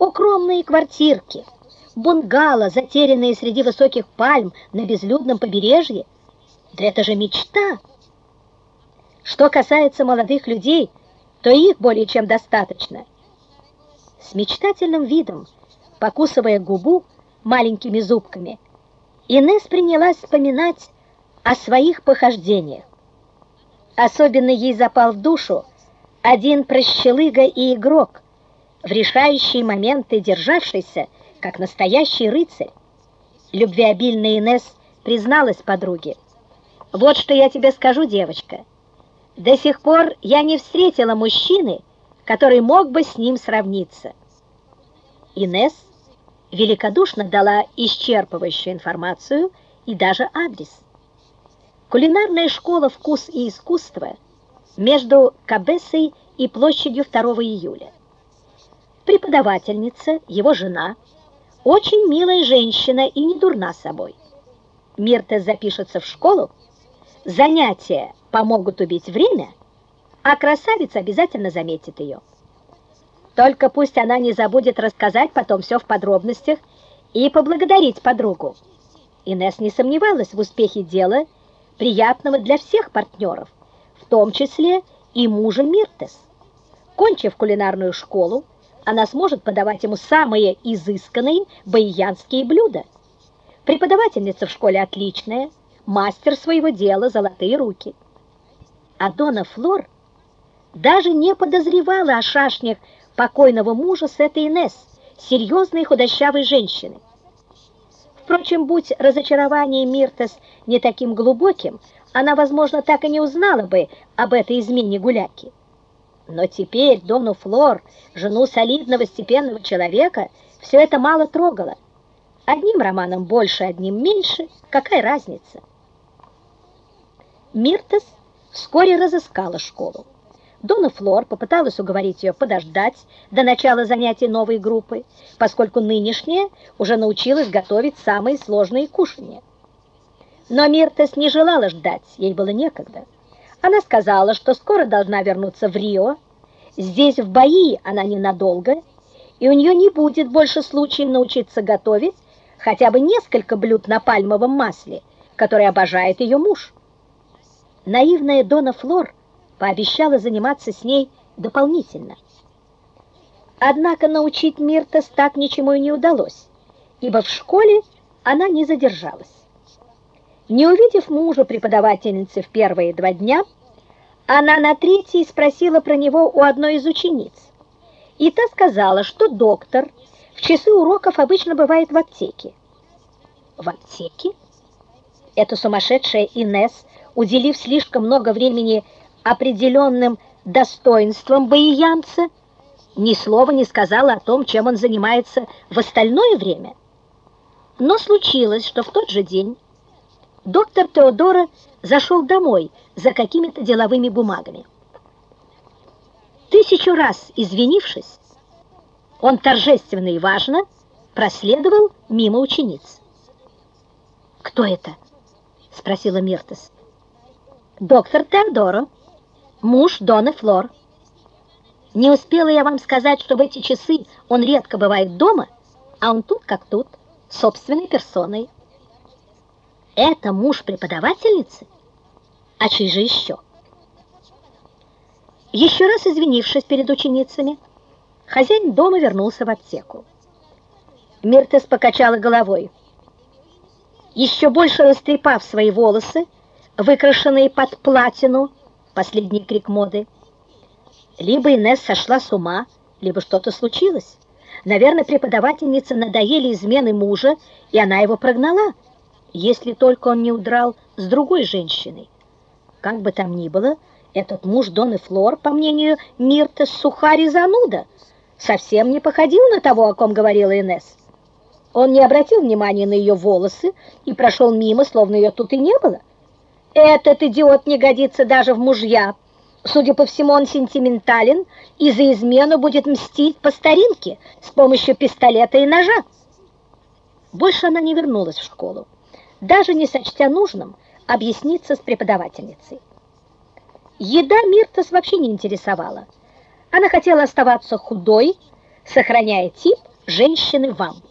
укромные квартирки, бунгало, затерянные среди высоких пальм на безлюдном побережье. Да это же мечта! Что касается молодых людей, то их более чем достаточно. С мечтательным видом, покусывая губу маленькими зубками, Инесс принялась вспоминать о своих похождениях. Особенно ей запал в душу один прощелыга и игрок, в решающие моменты державшийся, как настоящий рыцарь. Любвеобильная Инесс призналась подруге. «Вот что я тебе скажу, девочка. До сих пор я не встретила мужчины, который мог бы с ним сравниться». Инесс великодушно дала исчерпывающую информацию и даже адрес. Кулинарная школа «Вкус и искусство» между Кабессой и площадью 2 июля. Преподавательница, его жена, очень милая женщина и не дурна собой. Мирта запишется в школу, занятия помогут убить время, а красавица обязательно заметит ее. Только пусть она не забудет рассказать потом все в подробностях и поблагодарить подругу. Инесс не сомневалась в успехе дела приятного для всех партнеров, в том числе и мужа Миртес. Кончив кулинарную школу, она сможет подавать ему самые изысканные баиянские блюда. Преподавательница в школе отличная, мастер своего дела, золотые руки. А Дона Флор даже не подозревала о шашнях покойного мужа с этой Инесс, серьезной худощавой женщины. Впрочем, будь разочарование Миртес не таким глубоким, она, возможно, так и не узнала бы об этой измене гуляки. Но теперь Дону Флор, жену солидного степенного человека, все это мало трогало. Одним романом больше, одним меньше, какая разница? Миртес вскоре разыскала школу. Дона Флор попыталась уговорить ее подождать до начала занятий новой группы, поскольку нынешняя уже научилась готовить самые сложные кушанья. Но Миртес не желала ждать, ей было некогда. Она сказала, что скоро должна вернуться в Рио, здесь, в Баи, она ненадолго, и у нее не будет больше случаев научиться готовить хотя бы несколько блюд на пальмовом масле, которые обожает ее муж. Наивная Дона Флор – пообещала заниматься с ней дополнительно. Однако научить Миртас так ничему и не удалось, ибо в школе она не задержалась. Не увидев мужа преподавательницы в первые два дня, она на третий спросила про него у одной из учениц. И та сказала, что доктор в часы уроков обычно бывает в аптеке. В аптеке? Эта сумасшедшая Инес, уделив слишком много времени определенным достоинством боиянца, ни слова не сказала о том, чем он занимается в остальное время. Но случилось, что в тот же день доктор Теодора зашел домой за какими-то деловыми бумагами. Тысячу раз извинившись, он торжественно и важно проследовал мимо учениц. «Кто это?» — спросила Миртес. «Доктор Теодоро», муж Доны Флор. Не успела я вам сказать, что в эти часы он редко бывает дома, а он тут как тут, собственной персоной. Это муж преподавательницы? А чей же еще? Еще раз извинившись перед ученицами, хозяин дома вернулся в аптеку. Миртес покачала головой. Еще больше растрепав свои волосы, выкрашенные под платину, последний крик моды. Либо Инесс сошла с ума, либо что-то случилось. Наверное, преподавательнице надоели измены мужа, и она его прогнала, если только он не удрал с другой женщиной. Как бы там ни было, этот муж Доны Флор, по мнению Мирта, сухарь и зануда, совсем не походил на того, о ком говорила Инесс. Он не обратил внимания на ее волосы и прошел мимо, словно ее тут и не было. Этот идиот не годится даже в мужья. Судя по всему, он сентиментален и за измену будет мстить по старинке с помощью пистолета и ножа. Больше она не вернулась в школу, даже не сочтя нужным объясниться с преподавательницей. Еда Миртас вообще не интересовала. Она хотела оставаться худой, сохраняя тип «Женщины вам».